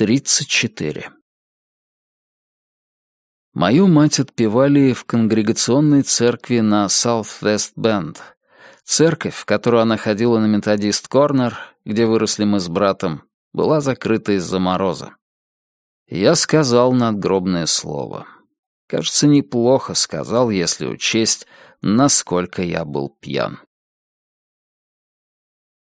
34. Мою мать отпевали в конгрегационной церкви на Саут-Вест-Бенд. Церковь, в которую она ходила на Методист-Корнер, где выросли мы с братом, была закрыта из-за мороза. Я сказал надгробное слово. Кажется, неплохо сказал, если учесть, насколько я был пьян.